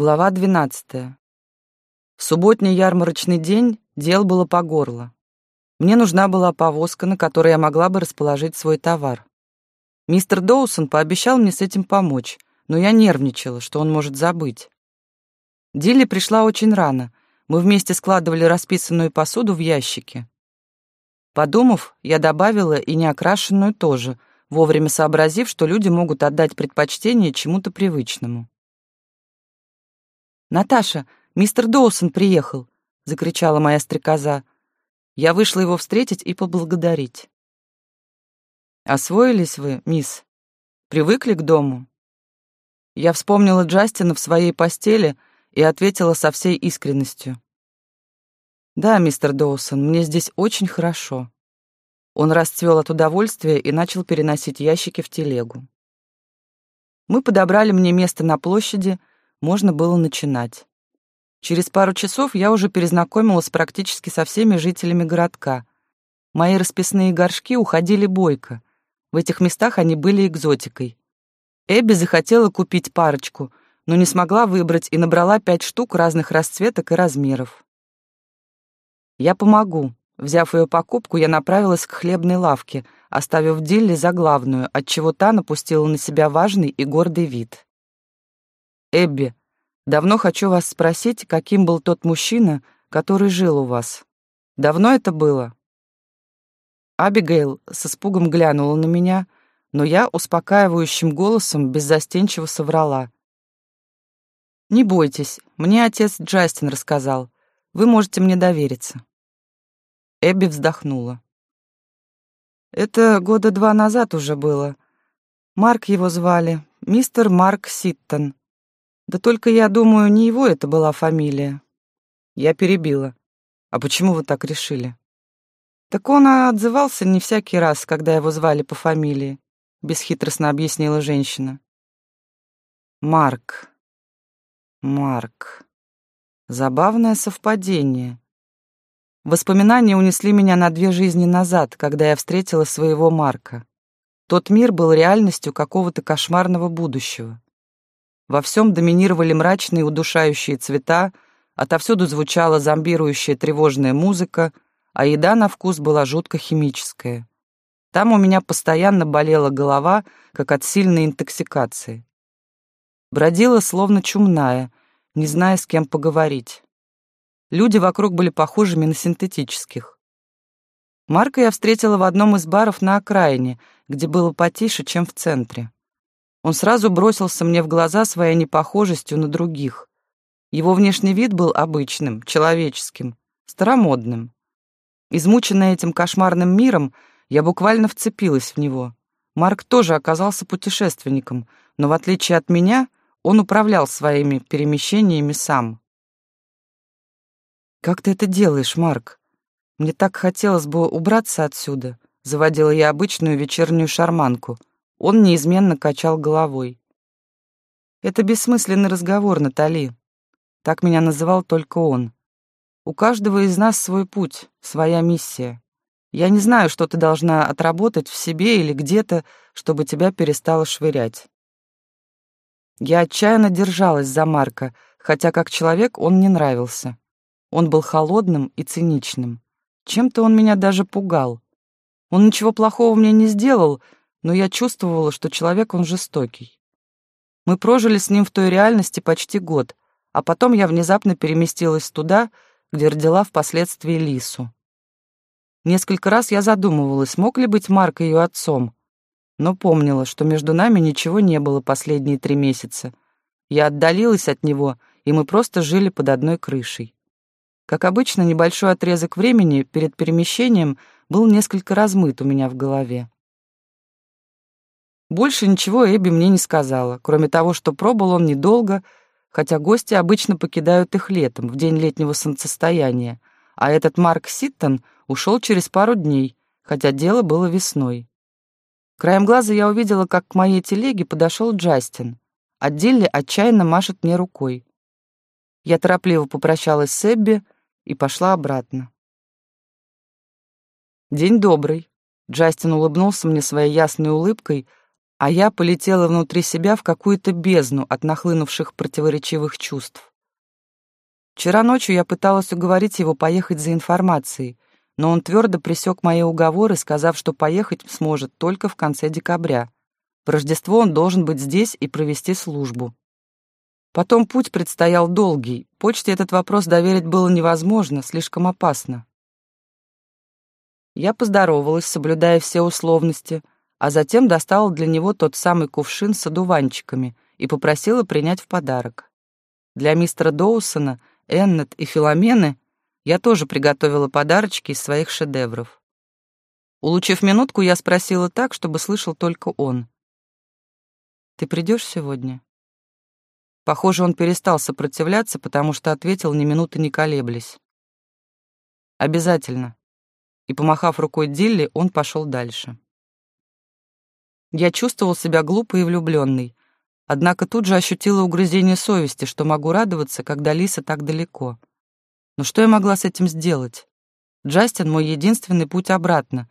Глава 12. В субботний ярмарочный день дел было по горло. Мне нужна была повозка, на которой я могла бы расположить свой товар. Мистер Доусон пообещал мне с этим помочь, но я нервничала, что он может забыть. Дилли пришла очень рано. Мы вместе складывали расписанную посуду в ящики. Подумав, я добавила и неокрашенную тоже, вовремя сообразив, что люди могут отдать предпочтение чему-то привычному. «Наташа, мистер Доусон приехал!» — закричала моя стрекоза. Я вышла его встретить и поблагодарить. «Освоились вы, мисс? Привыкли к дому?» Я вспомнила Джастина в своей постели и ответила со всей искренностью. «Да, мистер Доусон, мне здесь очень хорошо». Он расцвел от удовольствия и начал переносить ящики в телегу. Мы подобрали мне место на площади, можно было начинать. Через пару часов я уже перезнакомилась практически со всеми жителями городка. Мои расписные горшки уходили бойко. В этих местах они были экзотикой. Эбби захотела купить парочку, но не смогла выбрать и набрала пять штук разных расцветок и размеров. «Я помогу». Взяв ее покупку, я направилась к хлебной лавке, оставив Дилли за главную, отчего та напустила на себя важный и гордый вид. Эбби, давно хочу вас спросить, каким был тот мужчина, который жил у вас. Давно это было?» Абигейл с испугом глянула на меня, но я успокаивающим голосом беззастенчиво соврала. «Не бойтесь, мне отец Джастин рассказал. Вы можете мне довериться». Эбби вздохнула. «Это года два назад уже было. Марк его звали, мистер Марк Ситтон. Да только я думаю, не его это была фамилия. Я перебила. А почему вы так решили? Так он отзывался не всякий раз, когда его звали по фамилии, бесхитростно объяснила женщина. Марк. Марк. Забавное совпадение. Воспоминания унесли меня на две жизни назад, когда я встретила своего Марка. Тот мир был реальностью какого-то кошмарного будущего. Во всем доминировали мрачные удушающие цвета, отовсюду звучала зомбирующая тревожная музыка, а еда на вкус была жутко химическая. Там у меня постоянно болела голова, как от сильной интоксикации. Бродила словно чумная, не зная, с кем поговорить. Люди вокруг были похожими на синтетических. Марка я встретила в одном из баров на окраине, где было потише, чем в центре. Он сразу бросился мне в глаза своей непохожестью на других. Его внешний вид был обычным, человеческим, старомодным. Измученная этим кошмарным миром, я буквально вцепилась в него. Марк тоже оказался путешественником, но в отличие от меня, он управлял своими перемещениями сам. «Как ты это делаешь, Марк? Мне так хотелось бы убраться отсюда», — заводила я обычную вечернюю шарманку — он неизменно качал головой. «Это бессмысленный разговор, Натали. Так меня называл только он. У каждого из нас свой путь, своя миссия. Я не знаю, что ты должна отработать в себе или где-то, чтобы тебя перестало швырять». Я отчаянно держалась за Марка, хотя как человек он не нравился. Он был холодным и циничным. Чем-то он меня даже пугал. Он ничего плохого мне не сделал, но я чувствовала, что человек он жестокий. Мы прожили с ним в той реальности почти год, а потом я внезапно переместилась туда, где родила впоследствии Лису. Несколько раз я задумывалась, мог ли быть Марк ее отцом, но помнила, что между нами ничего не было последние три месяца. Я отдалилась от него, и мы просто жили под одной крышей. Как обычно, небольшой отрезок времени перед перемещением был несколько размыт у меня в голове. Больше ничего Эбби мне не сказала, кроме того, что пробыл он недолго, хотя гости обычно покидают их летом, в день летнего солнцестояния, а этот Марк Ситтон ушел через пару дней, хотя дело было весной. Краем глаза я увидела, как к моей телеге подошел Джастин, Дилли отчаянно машет мне рукой. Я торопливо попрощалась с Эбби и пошла обратно. «День добрый», — Джастин улыбнулся мне своей ясной улыбкой, а я полетела внутри себя в какую-то бездну от нахлынувших противоречивых чувств. Вчера ночью я пыталась уговорить его поехать за информацией, но он твердо пресек мои уговоры, сказав, что поехать сможет только в конце декабря. В Рождество он должен быть здесь и провести службу. Потом путь предстоял долгий, почте этот вопрос доверить было невозможно, слишком опасно. Я поздоровалась, соблюдая все условности, а затем достала для него тот самый кувшин с одуванчиками и попросила принять в подарок. Для мистера Доусона, Эннет и Филомены я тоже приготовила подарочки из своих шедевров. Улучив минутку, я спросила так, чтобы слышал только он. «Ты придешь сегодня?» Похоже, он перестал сопротивляться, потому что ответил ни минуты не колеблясь. «Обязательно». И, помахав рукой Дилли, он пошел дальше. Я чувствовал себя глупой и влюбленной, однако тут же ощутила угрызение совести, что могу радоваться, когда Лиса так далеко. Но что я могла с этим сделать? Джастин — мой единственный путь обратно.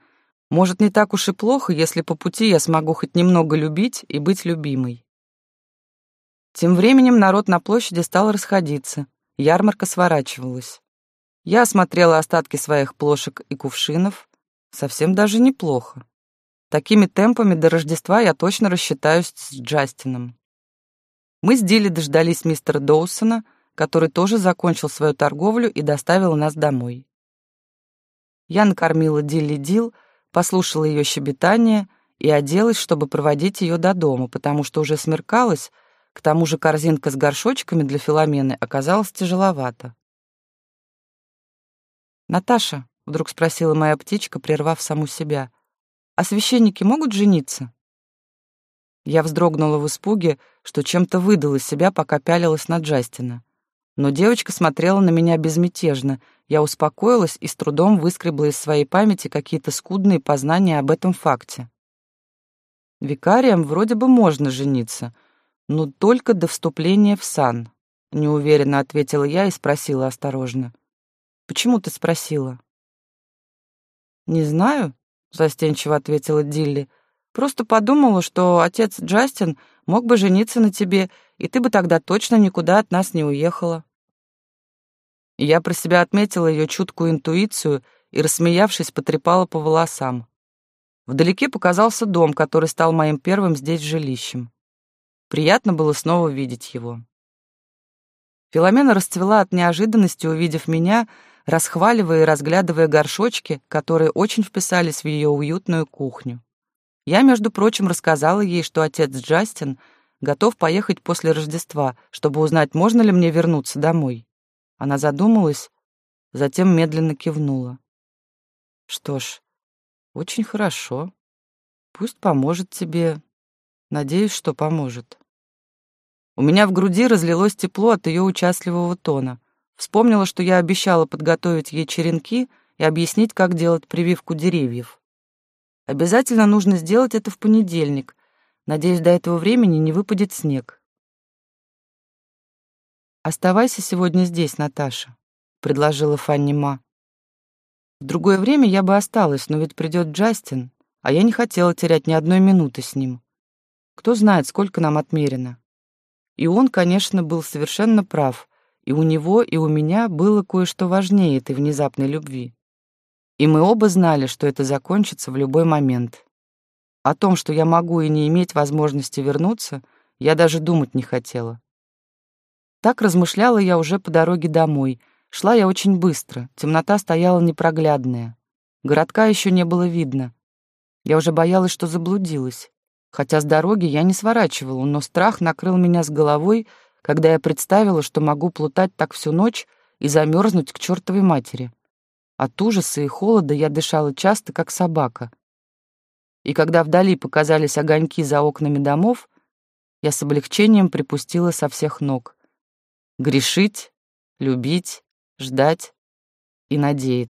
Может, не так уж и плохо, если по пути я смогу хоть немного любить и быть любимой. Тем временем народ на площади стал расходиться, ярмарка сворачивалась. Я осмотрела остатки своих плошек и кувшинов. Совсем даже неплохо. Такими темпами до Рождества я точно рассчитаюсь с Джастином. Мы с Дилли дождались мистера Доусона, который тоже закончил свою торговлю и доставил нас домой. Я накормила Дилли Дил, послушала ее щебетание и оделась, чтобы проводить ее до дома, потому что уже смеркалось, к тому же корзинка с горшочками для Филомены оказалась тяжеловата. «Наташа», — вдруг спросила моя птичка, прервав саму себя, «а священники могут жениться?» Я вздрогнула в испуге, что чем-то выдала себя, пока пялилась на Джастина. Но девочка смотрела на меня безмятежно. Я успокоилась и с трудом выскребла из своей памяти какие-то скудные познания об этом факте. Викариям вроде бы можно жениться — «Ну, только до вступления в сан», — неуверенно ответила я и спросила осторожно. «Почему ты спросила?» «Не знаю», — застенчиво ответила Дилли. «Просто подумала, что отец Джастин мог бы жениться на тебе, и ты бы тогда точно никуда от нас не уехала». Я про себя отметила ее чуткую интуицию и, рассмеявшись, потрепала по волосам. Вдалеке показался дом, который стал моим первым здесь жилищем. Приятно было снова видеть его. Филомена расцвела от неожиданности, увидев меня, расхваливая и разглядывая горшочки, которые очень вписались в ее уютную кухню. Я, между прочим, рассказала ей, что отец Джастин готов поехать после Рождества, чтобы узнать, можно ли мне вернуться домой. Она задумалась, затем медленно кивнула. Что ж, очень хорошо. Пусть поможет тебе Надеюсь, что поможет. У меня в груди разлилось тепло от ее участливого тона. Вспомнила, что я обещала подготовить ей черенки и объяснить, как делать прививку деревьев. Обязательно нужно сделать это в понедельник. Надеюсь, до этого времени не выпадет снег. «Оставайся сегодня здесь, Наташа», — предложила Фанни Ма. В другое время я бы осталась, но ведь придет Джастин, а я не хотела терять ни одной минуты с ним. Кто знает, сколько нам отмерено. И он, конечно, был совершенно прав, и у него, и у меня было кое-что важнее этой внезапной любви. И мы оба знали, что это закончится в любой момент. О том, что я могу и не иметь возможности вернуться, я даже думать не хотела. Так размышляла я уже по дороге домой. Шла я очень быстро, темнота стояла непроглядная. Городка еще не было видно. Я уже боялась, что заблудилась. Хотя с дороги я не сворачивала, но страх накрыл меня с головой, когда я представила, что могу плутать так всю ночь и замерзнуть к чертовой матери. От ужаса и холода я дышала часто, как собака. И когда вдали показались огоньки за окнами домов, я с облегчением припустила со всех ног. Грешить, любить, ждать и надеяться.